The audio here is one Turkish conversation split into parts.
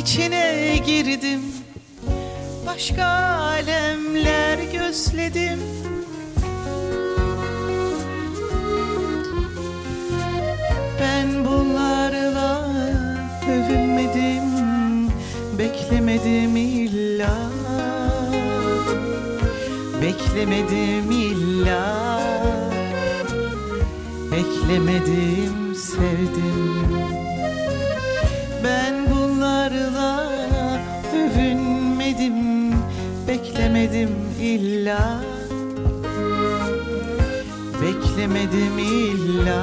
içine girdim. Başka alemler gözledim. Ben bunlarla övünmedim Beklemedim illa. Beklemedim illa. Beklemedim illa. Beklemedim illa.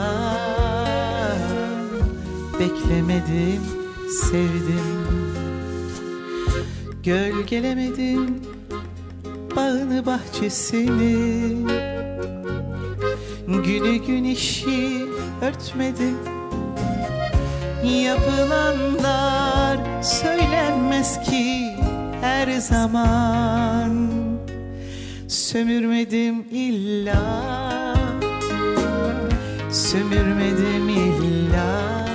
Beklemedim sevdim. Gölgelemedim bağını bahçesini. Günü gün işi örtmedi Yapılanlar söylenmez ki her zaman Sömürmedim illa. Sömürmedim illa.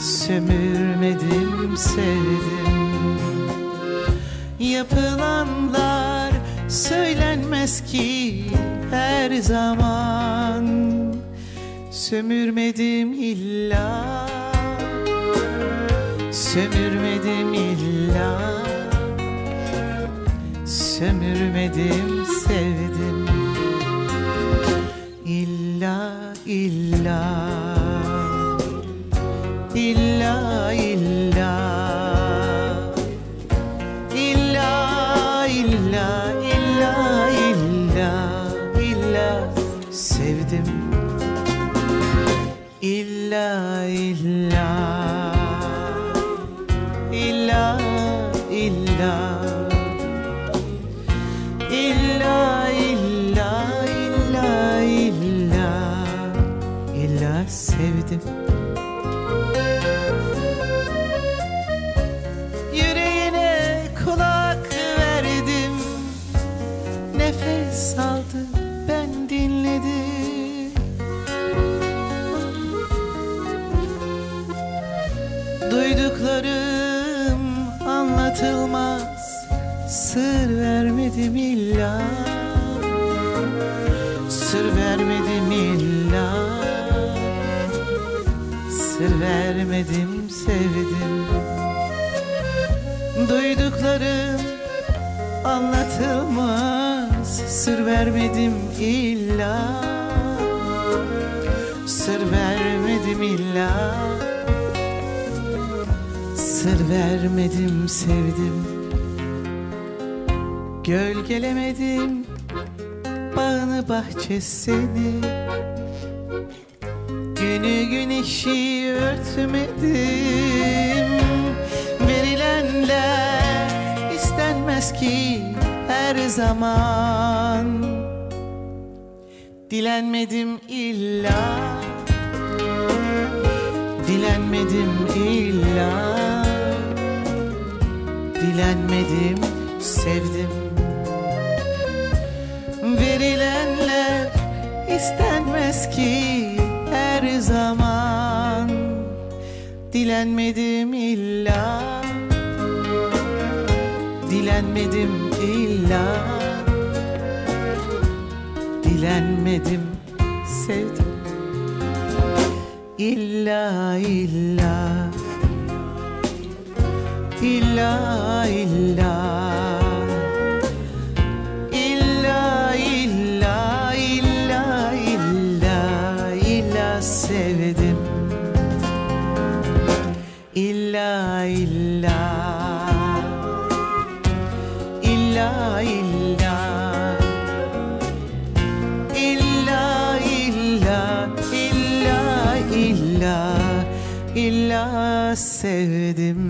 Sömürmedim sevdim. Yapılanlar söylenmez ki her zaman. Sömürmedim illa. Sömürmedim illa Sömürmedim sevdim. İlla illa İlla illa İlla illa illa illa illa sevdim. İlla illa İlla illa illa illa illa sevdim. Yüreğine kulak verdim Nefes aldı ben dinledim. Duyduklarım anlatılmaz Sır vermedim illa. Sır vermedim illa. Sır vermedim sevdim. Duyduklarım anlatılmaz. Sır vermedim illa. Sır vermedim illa. Sır vermedim sevdim Gölgelemedim bağını bahçesini. Günü güneşi örtmedim. Verilenler istenmez ki her zaman. Dilenmedim illa Dilenmedim illa. Dilenmedim sevdim Dilenmedim illa. Dilenmedim illa. Dilenmedim sevdim. İlla illa. İlla illa İlla illa İlla illa İlla illa illa illa sevdim